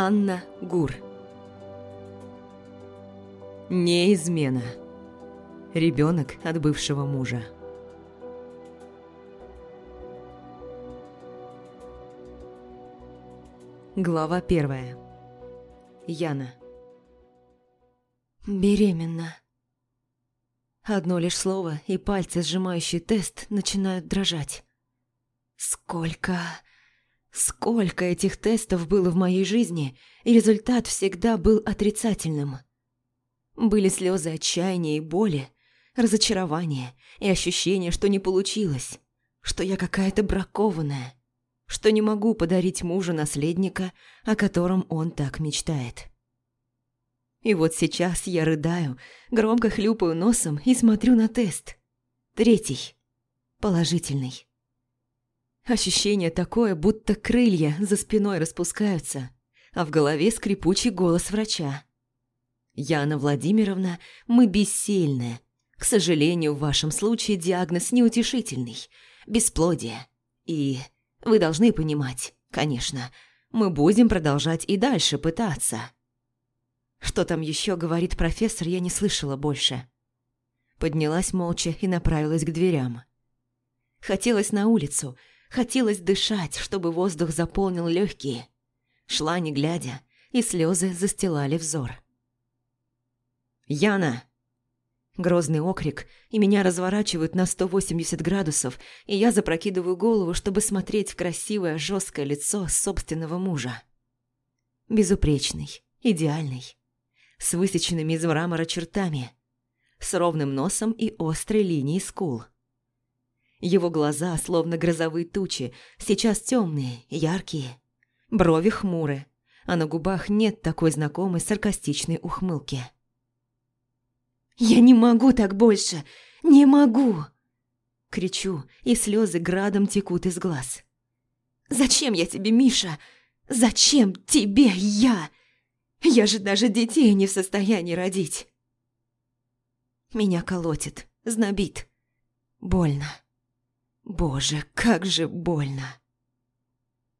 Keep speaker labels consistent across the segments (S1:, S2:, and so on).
S1: Анна Гур Не измена. Ребенок от бывшего мужа. Глава первая. Яна.
S2: Беременна.
S1: Одно лишь слово, и пальцы, сжимающие тест, начинают дрожать. Сколько... Сколько этих тестов было в моей жизни, и результат всегда был отрицательным. Были слезы отчаяния и боли, разочарование и ощущение, что не получилось, что я какая-то бракованная, что не могу подарить мужу наследника, о котором он так мечтает. И вот сейчас я рыдаю, громко хлюпаю носом и смотрю на тест. Третий. Положительный. Ощущение такое, будто крылья за спиной распускаются, а в голове скрипучий голос врача. «Яна Владимировна, мы бессильны. К сожалению, в вашем случае диагноз неутешительный. Бесплодие. И вы должны понимать, конечно, мы будем продолжать и дальше пытаться». Что там еще говорит профессор, я не слышала больше. Поднялась молча и направилась к дверям. Хотелось на улицу, хотелось дышать, чтобы воздух заполнил легкие. Шла не глядя, и слезы застилали взор. «Яна!» Грозный окрик, и меня разворачивают на 180 градусов, и я запрокидываю голову, чтобы смотреть в красивое жесткое лицо собственного мужа. Безупречный, идеальный, с высеченными из мрамора чертами, с ровным носом и острой линией скул. Его глаза, словно грозовые тучи, сейчас темные, яркие, брови хмуры, а на губах нет такой знакомой саркастичной ухмылки. «Я не могу так больше! Не могу!» Кричу, и слезы градом текут из глаз. «Зачем я тебе, Миша? Зачем тебе я? Я же даже детей не в состоянии родить. Меня колотит, знобит. Больно. Боже, как же больно.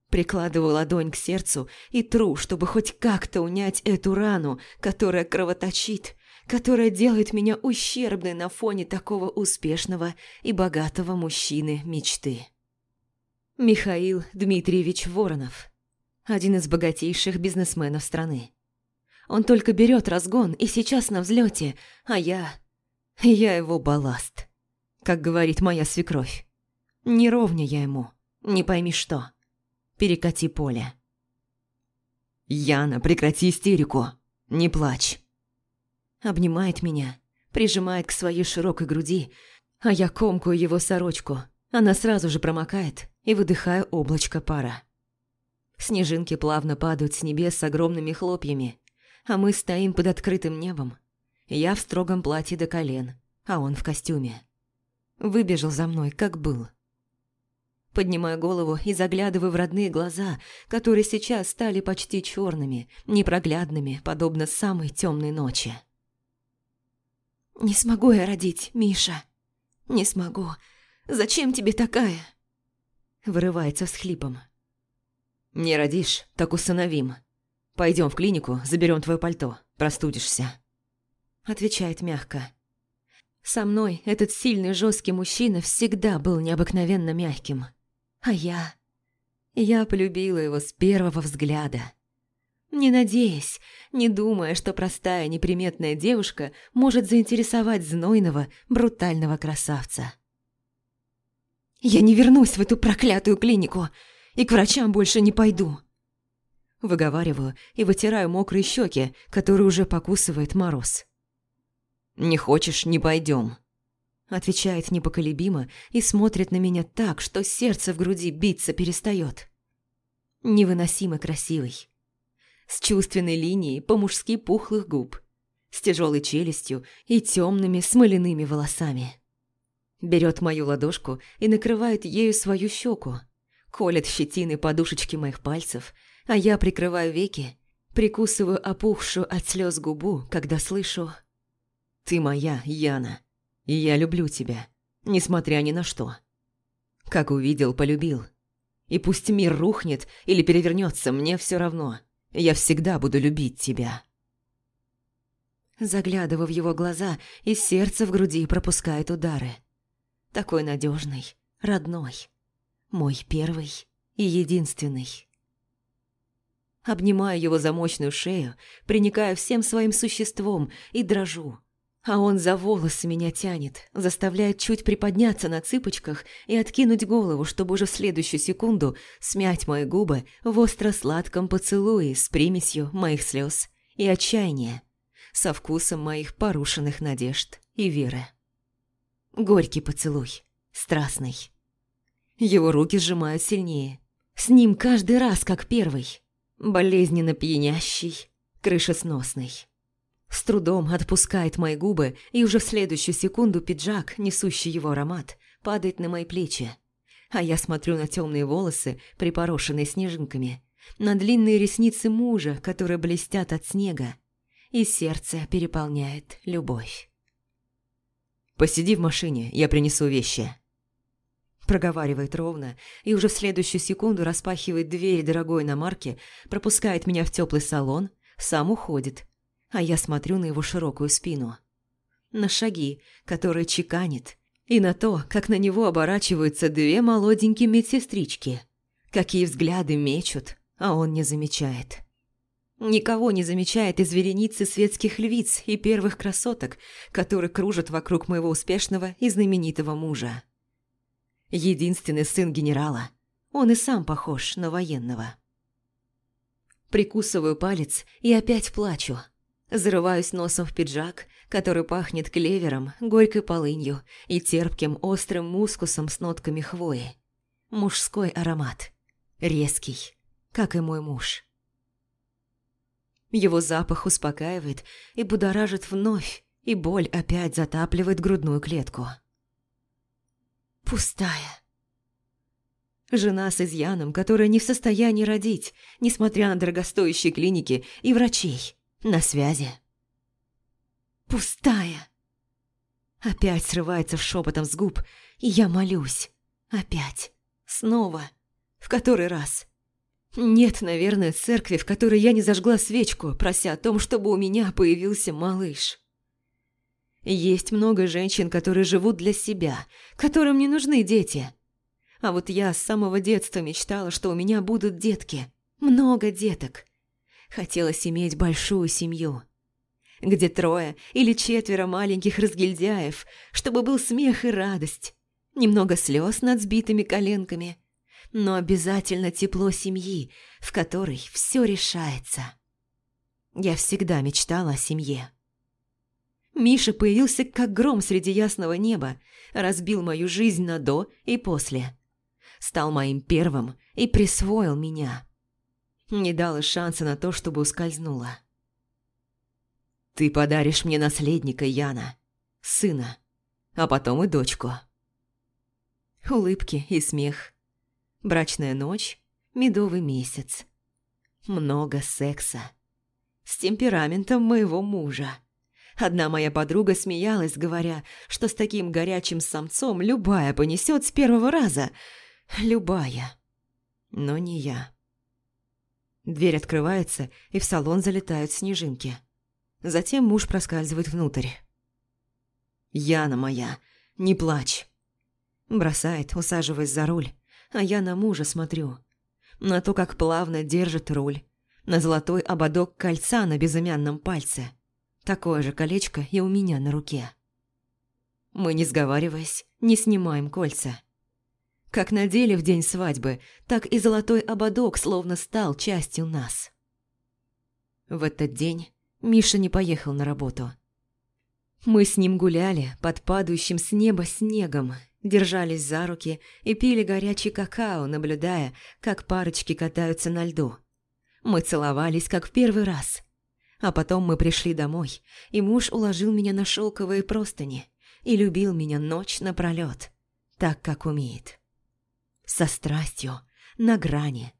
S1: Прикладываю ладонь к сердцу и тру, чтобы хоть как-то унять эту рану, которая кровоточит, которая делает меня ущербной на фоне такого успешного и богатого мужчины мечты. Михаил Дмитриевич Воронов, один из богатейших бизнесменов страны. Он только берет разгон и сейчас на взлете, а я... Я его балласт. Как говорит моя свекровь. Не ровня я ему, не пойми что. Перекати поле. «Яна, прекрати истерику! Не плачь!» Обнимает меня, прижимает к своей широкой груди, а я комкаю его сорочку. Она сразу же промокает и выдыхаю облачко пара. Снежинки плавно падают с небес с огромными хлопьями, а мы стоим под открытым небом. Я в строгом платье до колен, а он в костюме. Выбежал за мной, как был. Поднимаю голову и заглядываю в родные глаза, которые сейчас стали почти черными, непроглядными, подобно самой темной ночи. «Не смогу я родить, Миша. Не смогу. Зачем тебе такая?» Вырывается с хлипом. «Не родишь, так усыновим», Пойдем в клинику, заберем твое пальто, простудишься. Отвечает мягко. Со мной этот сильный жесткий мужчина всегда был необыкновенно мягким. А я... Я полюбила его с первого взгляда. Не надеясь, не думая, что простая неприметная девушка может заинтересовать знойного, брутального красавца. «Я не вернусь в эту проклятую клинику и к врачам больше не пойду», Выговариваю и вытираю мокрые щеки, которые уже покусывает мороз. «Не хочешь – не пойдем», – отвечает непоколебимо и смотрит на меня так, что сердце в груди биться перестает. Невыносимо красивый. С чувственной линией по-мужски пухлых губ, с тяжелой челюстью и темными смоляными волосами. Берет мою ладошку и накрывает ею свою щеку, колет щетины подушечки моих пальцев – а я прикрываю веки, прикусываю опухшую от слез губу, когда слышу «Ты моя, Яна, и я люблю тебя, несмотря ни на что». Как увидел, полюбил. И пусть мир рухнет или перевернется, мне все равно. Я всегда буду любить тебя». Заглядываю в его глаза, и сердце в груди пропускает удары. Такой надежный, родной, мой первый и единственный. Обнимаю его за мощную шею, приникаю всем своим существом и дрожу. А он за волосы меня тянет, заставляет чуть приподняться на цыпочках и откинуть голову, чтобы уже в следующую секунду смять мои губы в остро-сладком поцелуе с примесью моих слез и отчаяния, со вкусом моих порушенных надежд и веры. Горький поцелуй, страстный. Его руки сжимают сильнее. С ним каждый раз как первый. Болезненно пьянящий, крышесносный. С трудом отпускает мои губы, и уже в следующую секунду пиджак, несущий его аромат, падает на мои плечи. А я смотрю на темные волосы, припорошенные снежинками, на длинные ресницы мужа, которые блестят от снега, и сердце переполняет любовь. «Посиди в машине, я принесу вещи», проговаривает ровно и уже в следующую секунду распахивает дверь дорогой иномарки, пропускает меня в теплый салон, сам уходит, а я смотрю на его широкую спину. На шаги, которые чеканит, и на то, как на него оборачиваются две молоденькие медсестрички. Какие взгляды мечут, а он не замечает. Никого не замечает из вереницы светских львиц и первых красоток, которые кружат вокруг моего успешного и знаменитого мужа. Единственный сын генерала. Он и сам похож на военного. Прикусываю палец и опять плачу. Зарываюсь носом в пиджак, который пахнет клевером, горькой полынью и терпким острым мускусом с нотками хвои. Мужской аромат. Резкий, как и мой муж. Его запах успокаивает и будоражит вновь, и боль опять затапливает грудную клетку. Пустая. Жена с изъяном, которая не в состоянии родить, несмотря на дорогостоящие клиники и врачей. На связи. Пустая. Опять срывается в шепотом с губ, и я молюсь. Опять. Снова. В который раз. Нет, наверное, церкви, в которой я не зажгла свечку, прося о том, чтобы у меня появился малыш. Есть много женщин, которые живут для себя, которым не нужны дети. А вот я с самого детства мечтала, что у меня будут детки. Много деток. Хотелось иметь большую семью. Где трое или четверо маленьких разгильдяев, чтобы был смех и радость. Немного слез над сбитыми коленками. Но обязательно тепло семьи, в которой все решается. Я всегда мечтала о семье. Миша появился как гром среди ясного неба, разбил мою жизнь на до и после. Стал моим первым и присвоил меня. Не дал шанса на то, чтобы ускользнула. «Ты подаришь мне наследника, Яна, сына, а потом и дочку». Улыбки и смех. Брачная ночь, медовый месяц. Много секса. С темпераментом моего мужа. Одна моя подруга смеялась, говоря, что с таким горячим самцом любая понесет с первого раза. Любая. Но не я. Дверь открывается, и в салон залетают снежинки. Затем муж проскальзывает внутрь. «Яна моя, не плачь!» Бросает, усаживаясь за руль, а я на мужа смотрю. На то, как плавно держит руль. На золотой ободок кольца на безымянном пальце – Такое же колечко и у меня на руке. Мы, не сговариваясь, не снимаем кольца. Как надели в день свадьбы, так и золотой ободок словно стал частью нас. В этот день Миша не поехал на работу. Мы с ним гуляли под падающим с неба снегом, держались за руки и пили горячий какао, наблюдая, как парочки катаются на льду. Мы целовались, как в первый раз – а потом мы пришли домой, и муж уложил меня на шелковые простыни и любил меня ночь напролет, так, как умеет. Со страстью, на грани.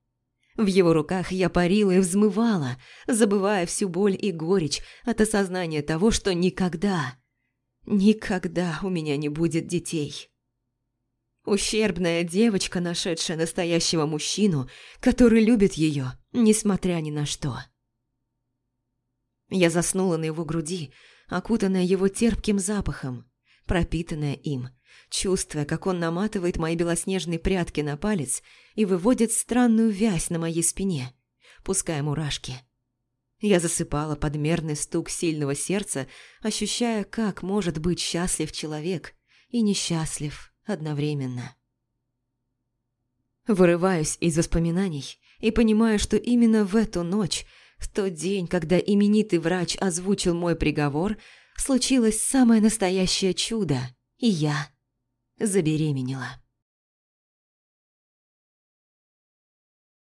S1: В его руках я парила и взмывала, забывая всю боль и горечь от осознания того, что никогда, никогда у меня не будет детей. Ущербная девочка, нашедшая настоящего мужчину, который любит ее, несмотря ни на что. Я заснула на его груди, окутанная его терпким запахом, пропитанная им, чувствуя, как он наматывает мои белоснежные прядки на палец и выводит странную вязь на моей спине, пуская мурашки. Я засыпала под мерный стук сильного сердца, ощущая, как может быть счастлив человек и несчастлив одновременно. Вырываюсь из воспоминаний и понимаю, что именно в эту ночь, в тот день, когда именитый врач озвучил мой приговор, случилось самое настоящее чудо, и я забеременела.